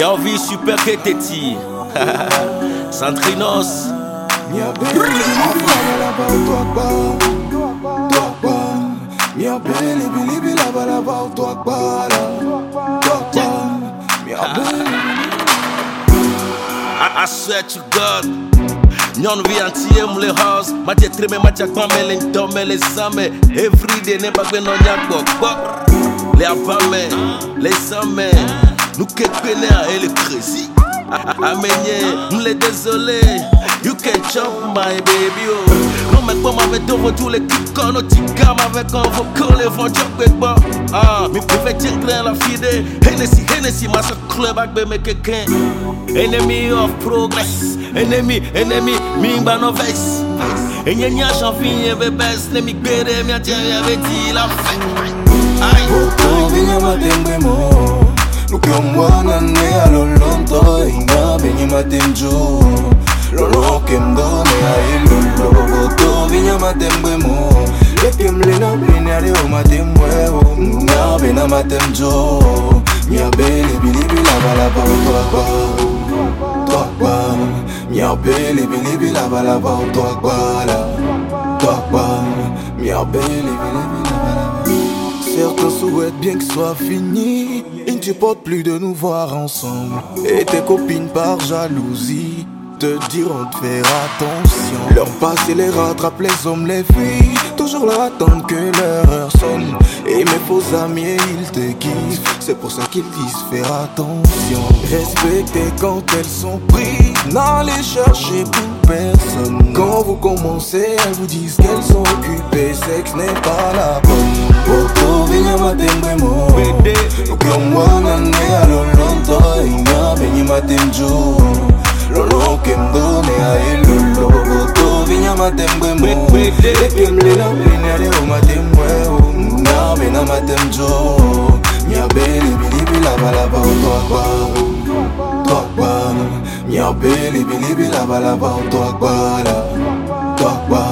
Yo vi super keteti. Santrinos. I, swear to God. Nyon vi antie mle house. Matye treme matye kwame le ntome le same Everyday ne bagbe no nyak bok bok Le avame, le same Nou ke kwene a ele crazy Amenye, mle désolé You can chop my baby oh. Non mec bon m'avait tous les Quand Et vont avec bon. Ah, mi fait tiens grain la Hennessy, Hennessy, ma club quelqu'un Enemy of progress. Enemy, enemy, mi ba no vex Enye nya chanfin best Ne mi la Inga benye matemjo Lolo kemdone a ilolo Boto vinya matembwe mo Leke mlena blene ale o matemwe o Nga bena matemjo Mia bele bili bila bala ba Twakba Twakba Mia bele bili bila bala ba Twakba la. Twakba Mia bele bili bila bala ba. Certains souhaitent bien que soit fini. Supportent plus de nous voir ensemble. Et tes copines par jalousie te diront de faire attention. Leur passé les rattrape, les hommes, les filles. Toujours là attendre que leur heure sonne. Et mes faux amis, ils te kiffent. C'est pour ça qu'ils disent faire attention. Respectez quand elles sont prises. N'allez chercher pour personne. Quand vous commencez, elles vous disent qu'elles sont occupées. Ce n'est pas la bonne. Poto vinya matembwe mo Bede. Ukiomwana ne alolonto Inga benye matemjo Lolo kemdone a ilolo Poto vinya matembwe mo. Bede. Ekemlela blene ale o matembwe o. Nga bena matemjo Mia beli bili bila balaba o twakba Twakba Mia beli bili bila balaba o twakba la. Twakba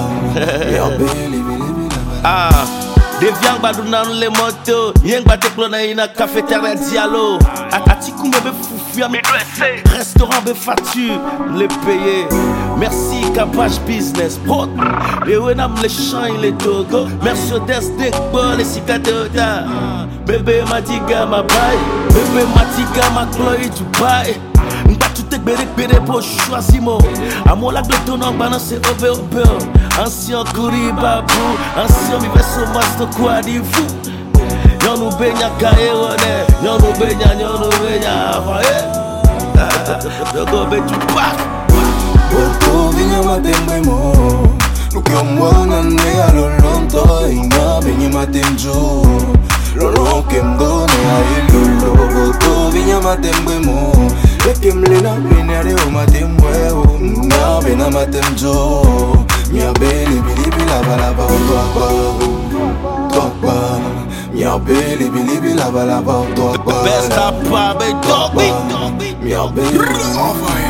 Mia beli bili bila balaba. Deviang badu nanu le moto. Yeng bate klona ina cafétéria dialo. Atikou me Restaurant be fatu Le paye Merci Capache Business Prod. Le wenam le champ le togo Mercedes Dekbo le sikatota Bébé matiga ma baye Bébé matiga ma Chloé Dubaï. Mba tout ek bere po chwazi mo Amo lak le tonan banan se obe obe Ancien kouri babou Ancien mi veso masto kwa di fou Nyɔnu e be nya ka ye wɔ nɛ Nyɔnu be nya e. nyɔnu be nya avɔ ye Dogo be tupa Wotu vinyo matembe mo. Lukiomwana ne alolonto Inga vinyo matemjo Lolo kemgone ayilolo Wotu vinyo matembe mo. Ekemlena linere o matembwe o. Nga vina matemjo Nya bene bilibila balaba otu akwa Miau bili believe bila bala ba dog ba. The best top ba be dog be dog be. Me, bili on fire.